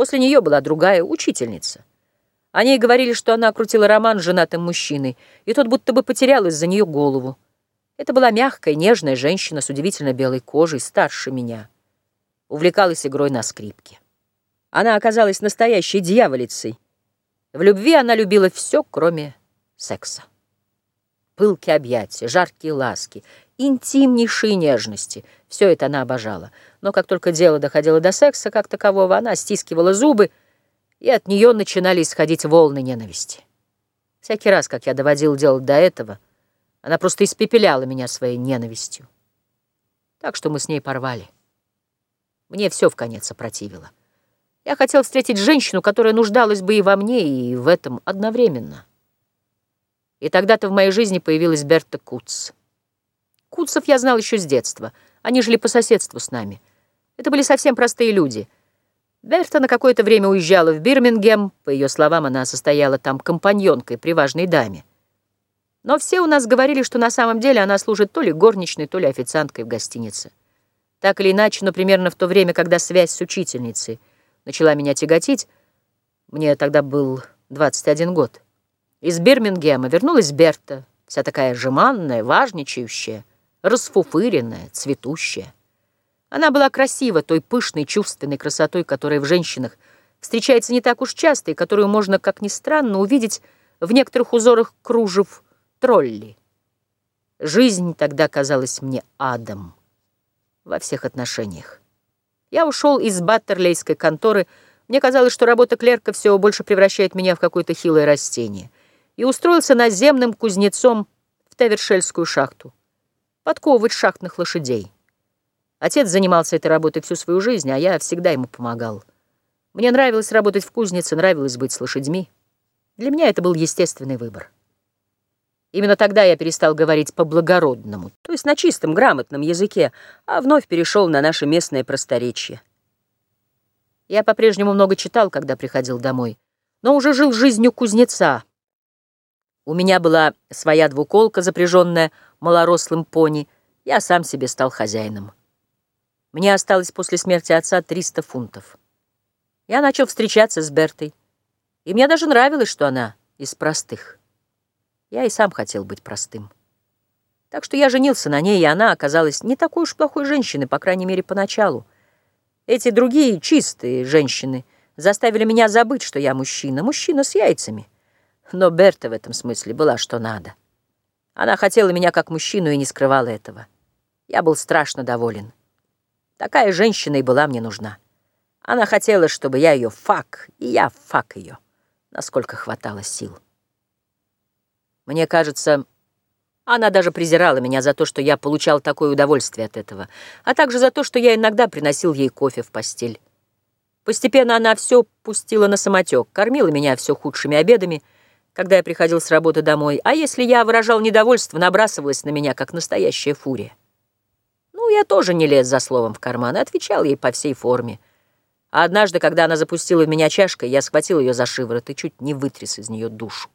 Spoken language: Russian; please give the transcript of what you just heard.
После нее была другая учительница. О ней говорили, что она окрутила роман с женатым мужчиной, и тот будто бы потерял из-за нее голову. Это была мягкая, нежная женщина с удивительно белой кожей, старше меня. Увлекалась игрой на скрипке. Она оказалась настоящей дьяволицей. В любви она любила все, кроме секса. Пылкие объятия, жаркие ласки, интимнейшие нежности — все это она обожала. Но как только дело доходило до секса как такового, она стискивала зубы, и от нее начинали исходить волны ненависти. Всякий раз, как я доводил дело до этого — она просто испепеляла меня своей ненавистью. Так что мы с ней порвали. Мне все в конец опротивило. Я хотел встретить женщину, которая нуждалась бы и во мне, и в этом одновременно. И тогда-то в моей жизни появилась Берта Куц. Куцев я знал еще с детства. Они жили по соседству с нами. Это были совсем простые люди. Берта на какое-то время уезжала в Бирмингем. По ее словам, она состояла там компаньонкой при важной даме. Но все у нас говорили, что на самом деле она служит то ли горничной, то ли официанткой в гостинице. Так или иначе, но примерно в то время, когда связь с учительницей начала меня тяготить, мне тогда был 21 год, из Бирмингема вернулась Берта, вся такая жеманная, важничающая, расфуфыренная, цветущая. Она была красива той пышной, чувственной красотой, которая в женщинах встречается не так уж часто и которую можно, как ни странно, увидеть в некоторых узорах кружев тролли. Жизнь тогда казалась мне адом во всех отношениях. Я ушел из баттерлейской конторы, мне казалось, что работа клерка все больше превращает меня в какое-то хилое растение, и устроился наземным кузнецом в Тевершельскую шахту, подковывать шахтных лошадей. Отец занимался этой работой всю свою жизнь, а я всегда ему помогал. Мне нравилось работать в кузнице, нравилось быть с лошадьми. Для меня это был естественный выбор. Именно тогда я перестал говорить по-благородному, то есть на чистом, грамотном языке, а вновь перешел на наше местное просторечие. Я по-прежнему много читал, когда приходил домой, но уже жил жизнью кузнеца. У меня была своя двуколка, запряженная малорослым пони, я сам себе стал хозяином. Мне осталось после смерти отца 300 фунтов. Я начал встречаться с Бертой, и мне даже нравилось, что она из простых. Я и сам хотел быть простым. Так что я женился на ней, и она оказалась не такой уж плохой женщиной, по крайней мере, поначалу. Эти другие чистые женщины заставили меня забыть, что я мужчина, мужчина с яйцами. Но Берта в этом смысле была что надо. Она хотела меня как мужчину и не скрывала этого. Я был страшно доволен. Такая женщина и была мне нужна. Она хотела, чтобы я ее фак, и я фак ее, насколько хватало сил. Мне кажется, она даже презирала меня за то, что я получал такое удовольствие от этого, а также за то, что я иногда приносил ей кофе в постель. Постепенно она все пустила на самотек, кормила меня все худшими обедами, когда я приходил с работы домой, а если я выражал недовольство, набрасывалась на меня, как настоящая фурия. Ну, я тоже не лез за словом в карман и отвечал ей по всей форме. А однажды, когда она запустила в меня чашкой, я схватил ее за шиворот и чуть не вытряс из нее душу.